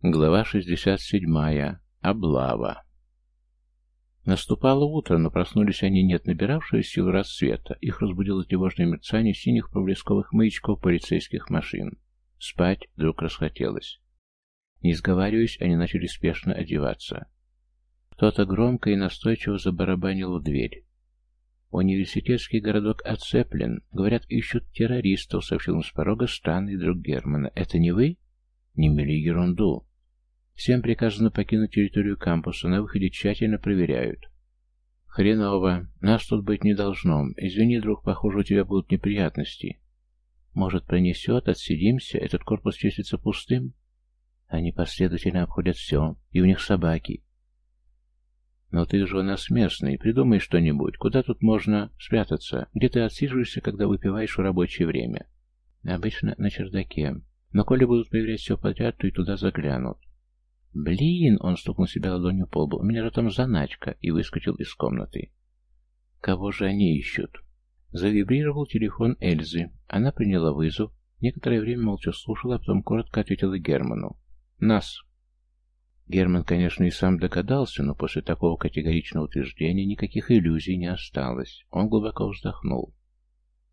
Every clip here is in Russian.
Глава 67. Облава. Наступало утро, но проснулись они не от набиравшего сил рассвета. Их разбудило тревожное мерцание синих проблесковых маячков полицейских машин. Спать вдруг расхотелось. Не сговариваясь, они начали спешно одеваться. Кто-то громко и настойчиво забарабанил в дверь. «Университетский городок оцеплен. Говорят, ищут террористов», — сообщил им с порога странный друг Германа. «Это не вы?» «Не мели ерунду. Всем приказано покинуть территорию кампуса, на выходе тщательно проверяют. Хреново. Нас тут быть не должно. Извини, друг, похоже, у тебя будут неприятности. Может, пронесет, отсидимся, этот корпус числится пустым? Они последовательно обходят все, и у них собаки. Но ты же у нас местный, придумай что-нибудь, куда тут можно спрятаться, где ты отсиживаешься, когда выпиваешь в рабочее время. Обычно на чердаке. Но коли будут проверять все подряд, то и туда заглянут. «Блин!» — он стукнул себя ладонью по лбу. «У меня же там заначка!» и выскочил из комнаты. «Кого же они ищут?» Завибрировал телефон Эльзы. Она приняла вызов, некоторое время молча слушала, а потом коротко ответила Герману. «Нас!» Герман, конечно, и сам догадался, но после такого категоричного утверждения никаких иллюзий не осталось. Он глубоко вздохнул.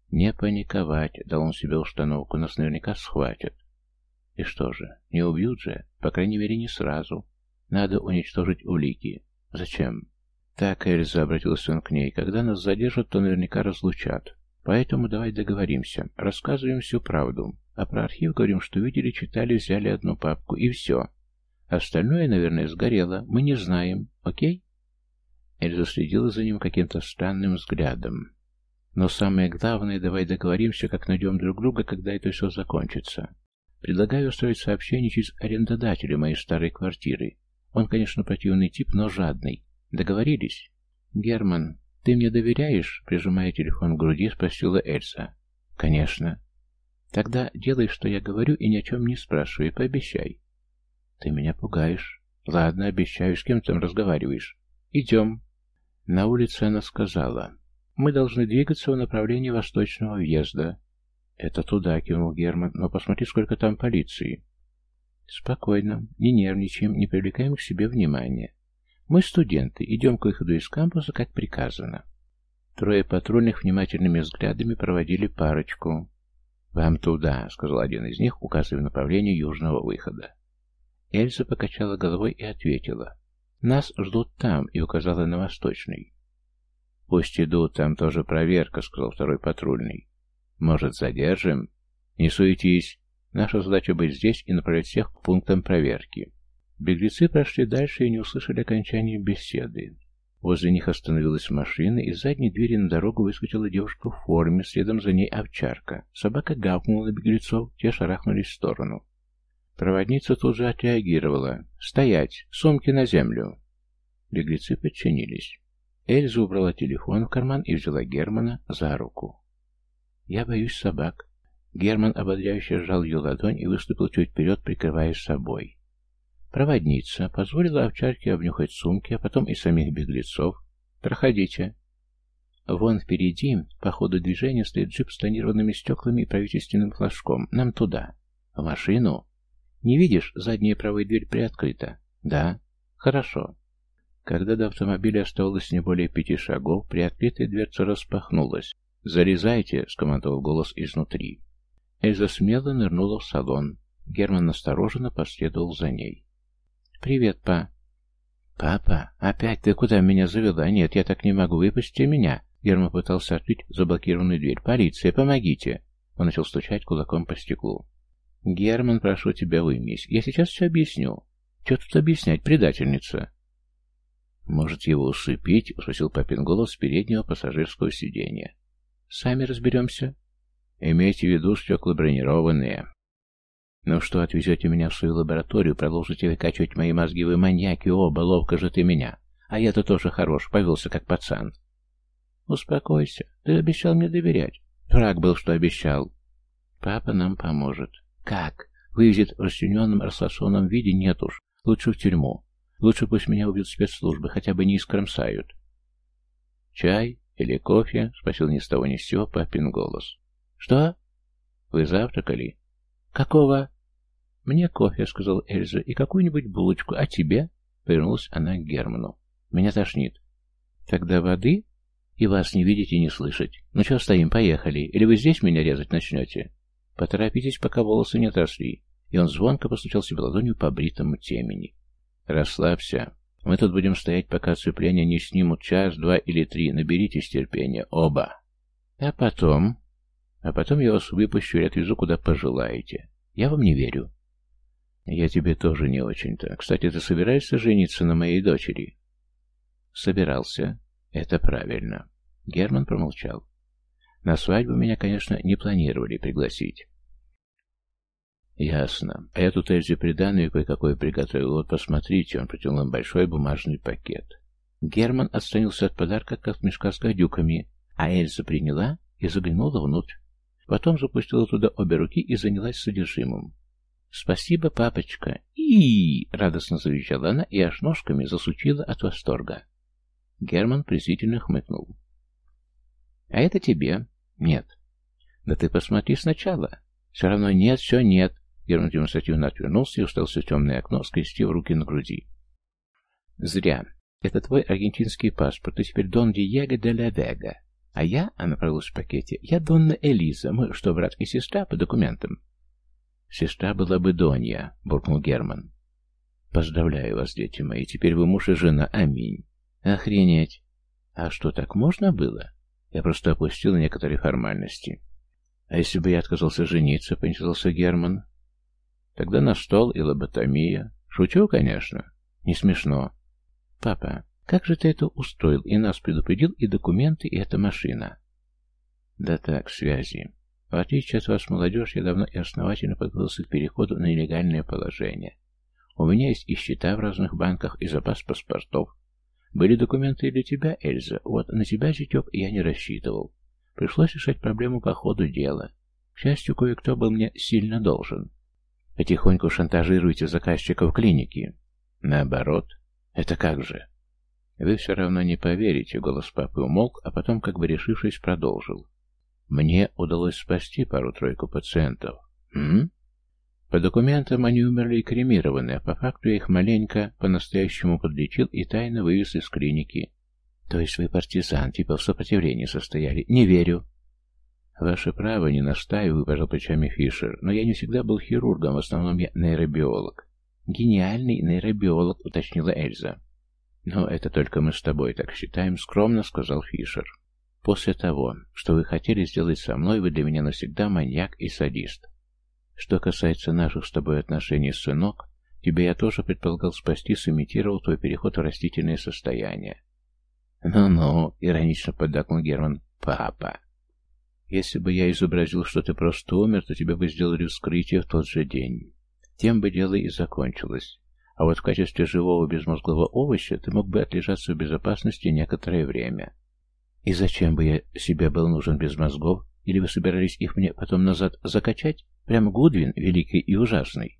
«Не паниковать», — дал он себе установку, нас наверняка схватят. И что же, не убьют же? По крайней мере, не сразу. Надо уничтожить улики. Зачем? Так, Эльза, обратился он к ней, когда нас задержат, то наверняка разлучат. Поэтому давай договоримся. Рассказываем всю правду. А про архив говорим, что видели, читали, взяли одну папку, и все. Остальное, наверное, сгорело. Мы не знаем. Окей? Эльза следила за ним каким-то странным взглядом. Но самое главное, давай договоримся, как найдем друг друга, когда это все закончится. Предлагаю устроить сообщение через арендодателя моей старой квартиры. Он, конечно, противный тип, но жадный. Договорились? Герман, ты мне доверяешь? Прижимая телефон к груди, спросила Эльза. Конечно. Тогда делай, что я говорю, и ни о чем не спрашивай, пообещай. Ты меня пугаешь. Ладно, обещаю, с кем там разговариваешь. Идем. На улице она сказала. Мы должны двигаться в направлении восточного въезда. «Это туда», — кивнул Герман, — «но посмотри, сколько там полиции». «Спокойно, не нервничаем, не привлекаем к себе внимания. Мы студенты, идем к выходу из кампуса, как приказано». Трое патрульных внимательными взглядами проводили парочку. «Вам туда», — сказал один из них, указывая направление южного выхода. Эльза покачала головой и ответила. «Нас ждут там», — и указала на восточный. «Пусть идут, там тоже проверка», — сказал второй патрульный. Может, задержим? Не суетись. Наша задача быть здесь и направлять всех к пунктам проверки. Беглецы прошли дальше и не услышали окончания беседы. Возле них остановилась машина, и из задней двери на дорогу выскочила девушка в форме, следом за ней овчарка. Собака гавкнула на беглецов, те шарахнулись в сторону. Проводница тут же отреагировала. «Стоять! Сумки на землю!» Беглецы подчинились. Эльза убрала телефон в карман и взяла Германа за руку. «Я боюсь собак». Герман ободряюще сжал ее ладонь и выступил чуть вперед, прикрывая собой. Проводница позволила овчарке обнюхать сумки, а потом и самих беглецов. «Проходите». Вон впереди, по ходу движения, стоит джип с тонированными стеклами и правительственным флажком. Нам туда. В машину. Не видишь, задняя правая дверь приоткрыта? Да. Хорошо. Когда до автомобиля оставалось не более пяти шагов, приоткрытая дверца распахнулась. «Залезайте!» — скомандовал голос изнутри. Эльза смело нырнула в салон. Герман настороженно последовал за ней. «Привет, па!» «Папа, опять ты куда меня завела? Нет, я так не могу, выпусти меня!» Герман пытался открыть заблокированную дверь. «Полиция, помогите!» Он начал стучать кулаком по стеклу. «Герман, прошу тебя, уймись. Я сейчас все объясню. Что тут объяснять, предательница?» «Может, его усыпить?» — спросил папин голос с переднего пассажирского сиденья. Сами разберемся. Имейте в виду стекла бронированные. Ну что, отвезете меня в свою лабораторию, продолжите выкачивать мои мозги, вы маньяки оба, ловко же ты меня. А я-то тоже хорош, повелся как пацан. Успокойся, ты обещал мне доверять. Враг был, что обещал. Папа нам поможет. Как? Вывезет в расчлененном расфасованном виде? Нет уж. Лучше в тюрьму. Лучше пусть меня убьют спецслужбы, хотя бы не искромсают. Чай? «Или кофе?» — спросил ни с того ни с сего папин голос. «Что?» «Вы завтракали?» «Какого?» «Мне кофе», — сказала Эльза, — «и какую-нибудь булочку. А тебе?» — повернулась она к Герману. «Меня тошнит». «Тогда воды?» «И вас не видеть и не слышать. Ну что стоим, поехали. Или вы здесь меня резать начнете?» «Поторопитесь, пока волосы не отросли». И он звонко постучал себе ладонью по бритому темени. «Расслабься. Мы тут будем стоять, пока оцепление не снимут час, два или три. Наберитесь терпения. Оба. А потом... А потом я вас выпущу и отвезу, куда пожелаете. Я вам не верю. Я тебе тоже не очень-то. Кстати, ты собираешься жениться на моей дочери? Собирался. Это правильно. Герман промолчал. На свадьбу меня, конечно, не планировали пригласить. «Ясно. А я тут Эльзе приданную кое-какое приготовил. Вот посмотрите». Он протянул им большой бумажный пакет. Герман отстранился от подарка, как от мешка с гадюками, а Эльза приняла и заглянула внутрь. Потом запустила туда обе руки и занялась содержимым. «Спасибо, папочка!» и радостно завизжала она и аж ножками засучила от восторга. Герман презрительно хмыкнул. «А это тебе?» «Нет». «Да ты посмотри сначала». «Все равно нет, все нет». Герман демонстративно отвернулся и уставился в темное окно, скрестив руки на груди. «Зря. Это твой аргентинский паспорт. Ты теперь Дон Диего де ла Вега. А я, — она провелась в пакете, — я Донна Элиза. Мы что, брат и сестра по документам?» «Сестра была бы Донья», — буркнул Герман. «Поздравляю вас, дети мои. Теперь вы муж и жена. Аминь». «Охренеть! А что, так можно было?» Я просто опустил некоторые формальности. «А если бы я отказался жениться?» — поинтересовался Герман. Тогда на стол и лоботомия. Шучу, конечно. Не смешно. Папа, как же ты это устроил? И нас предупредил, и документы, и эта машина. Да так, связи. В отличие от вас, молодежь, я давно и основательно подготовился к переходу на нелегальное положение. У меня есть и счета в разных банках, и запас паспортов. Были документы и для тебя, Эльза. Вот на тебя, зятек, я не рассчитывал. Пришлось решать проблему по ходу дела. К счастью, кое-кто был мне сильно должен. Потихоньку шантажируете заказчиков клиники. Наоборот. Это как же? Вы все равно не поверите, голос папы умолк, а потом, как бы решившись, продолжил. Мне удалось спасти пару-тройку пациентов. М? По документам они умерли и кремированы, а по факту я их маленько по-настоящему подлечил и тайно вывез из клиники. То есть вы партизан, типа в сопротивлении состояли? Не верю. «Ваше право, не настаиваю», — пожал плечами Фишер, «но я не всегда был хирургом, в основном я нейробиолог». «Гениальный нейробиолог», — уточнила Эльза. «Но это только мы с тобой так считаем», — скромно сказал Фишер. «После того, что вы хотели сделать со мной, вы для меня навсегда маньяк и садист. Что касается наших с тобой отношений, сынок, тебя я тоже предполагал спасти, сымитировал твой переход в растительное состояние». «Ну-ну», — иронично поддакнул Герман, — «папа». Если бы я изобразил, что ты просто умер, то тебе бы сделали вскрытие в тот же день. Тем бы дело и закончилось. А вот в качестве живого безмозглого овоща ты мог бы отлежаться в безопасности некоторое время. И зачем бы я себе был нужен без мозгов? Или вы собирались их мне потом назад закачать? Прям Гудвин, великий и ужасный.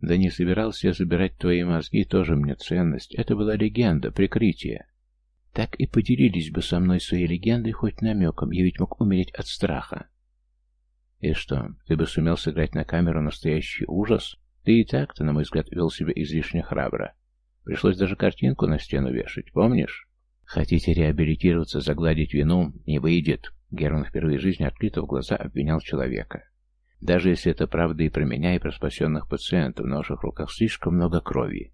Да не собирался я забирать твои мозги, тоже мне ценность. Это была легенда, прикрытие. Так и поделились бы со мной своей легендой хоть намеком, я ведь мог умереть от страха. И что, ты бы сумел сыграть на камеру настоящий ужас? Ты и так-то, на мой взгляд, вел себя излишне храбро. Пришлось даже картинку на стену вешать, помнишь? Хотите реабилитироваться, загладить вину? Не выйдет. Герман впервые в жизни открыто в глаза обвинял человека. Даже если это правда и про меня, и про спасенных пациентов, в наших руках слишком много крови.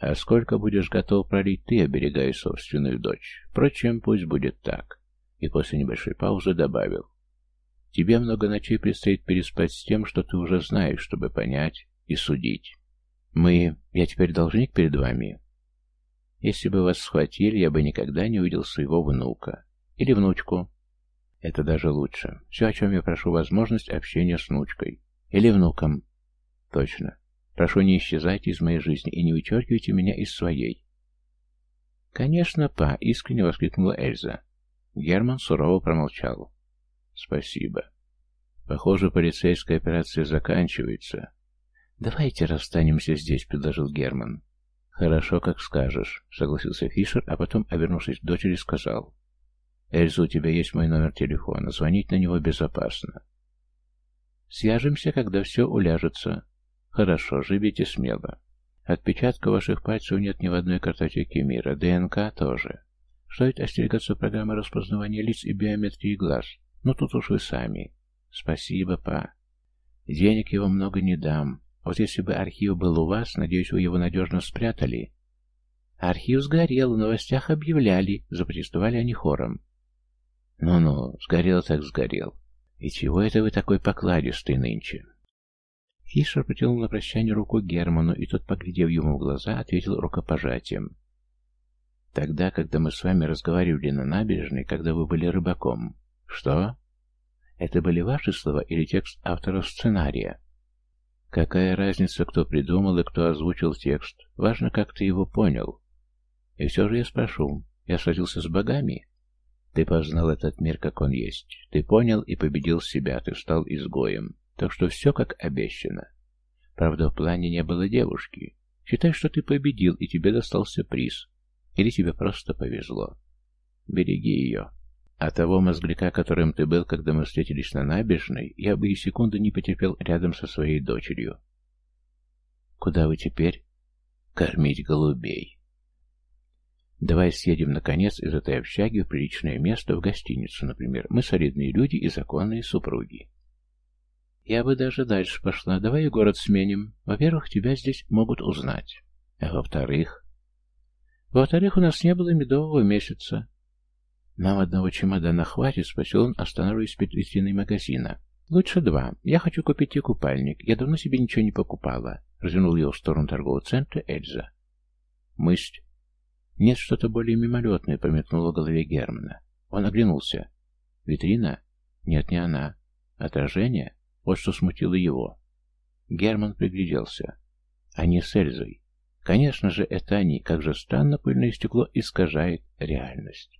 А сколько будешь готов пролить ты, оберегая собственную дочь? Впрочем, пусть будет так. И после небольшой паузы добавил. Тебе много ночей предстоит переспать с тем, что ты уже знаешь, чтобы понять и судить. Мы... Я теперь должник перед вами. Если бы вас схватили, я бы никогда не увидел своего внука. Или внучку. Это даже лучше. Все, о чем я прошу, возможность общения с внучкой. Или внуком. Точно. Прошу, не исчезайте из моей жизни и не вычеркивайте меня из своей. «Конечно, па!» — искренне воскликнула Эльза. Герман сурово промолчал. «Спасибо. Похоже, полицейская операция заканчивается». «Давайте расстанемся здесь», — предложил Герман. «Хорошо, как скажешь», — согласился Фишер, а потом, обернувшись к дочери, сказал. «Эльза, у тебя есть мой номер телефона. Звонить на него безопасно». «Свяжемся, когда все уляжется», Хорошо, живите смело. Отпечатков ваших пальцев нет ни в одной картотеке мира, ДНК тоже. Стоит остерегаться программы распознавания лиц и биометрии глаз. Ну тут уж вы сами. Спасибо, па. Денег его много не дам. Вот если бы архив был у вас, надеюсь, вы его надежно спрятали. Архив сгорел, в новостях объявляли, запротестовали они хором. Ну-ну, сгорел так сгорел. И чего это вы такой покладистый нынче? Фишер протянул на прощание руку Герману, и тот, поглядев ему в глаза, ответил рукопожатием. Тогда, когда мы с вами разговаривали на набережной, когда вы были рыбаком. Что? Это были ваши слова или текст автора сценария? Какая разница, кто придумал и кто озвучил текст? Важно, как ты его понял. И все же я спрошу, я сразился с богами? Ты познал этот мир, как он есть. Ты понял и победил себя, ты стал изгоем. Так что все как обещано. Правда, в плане не было девушки. Считай, что ты победил, и тебе достался приз. Или тебе просто повезло. Береги ее. А того мозгляка, которым ты был, когда мы встретились на набережной, я бы и секунды не потерпел рядом со своей дочерью. Куда вы теперь? Кормить голубей. Давай съедем, наконец, из этой общаги в приличное место, в гостиницу, например. Мы солидные люди и законные супруги. Я бы даже дальше пошла. Давай город сменим. Во-первых, тебя здесь могут узнать. А во-вторых... Во-вторых, у нас не было медового месяца. Нам одного чемодана хватит, спросил он, останавливаясь перед витриной магазина. Лучше два. Я хочу купить и купальник. Я давно себе ничего не покупала. Развернул его в сторону торгового центра Эльза. Мысль. Нет, что-то более мимолетное промелькнуло в голове Германа. Он оглянулся. Витрина? Нет, не она. Отражение? Вот что смутило его. Герман пригляделся. Они с Эльзой. Конечно же, это они. Как же странно пыльное стекло искажает реальность.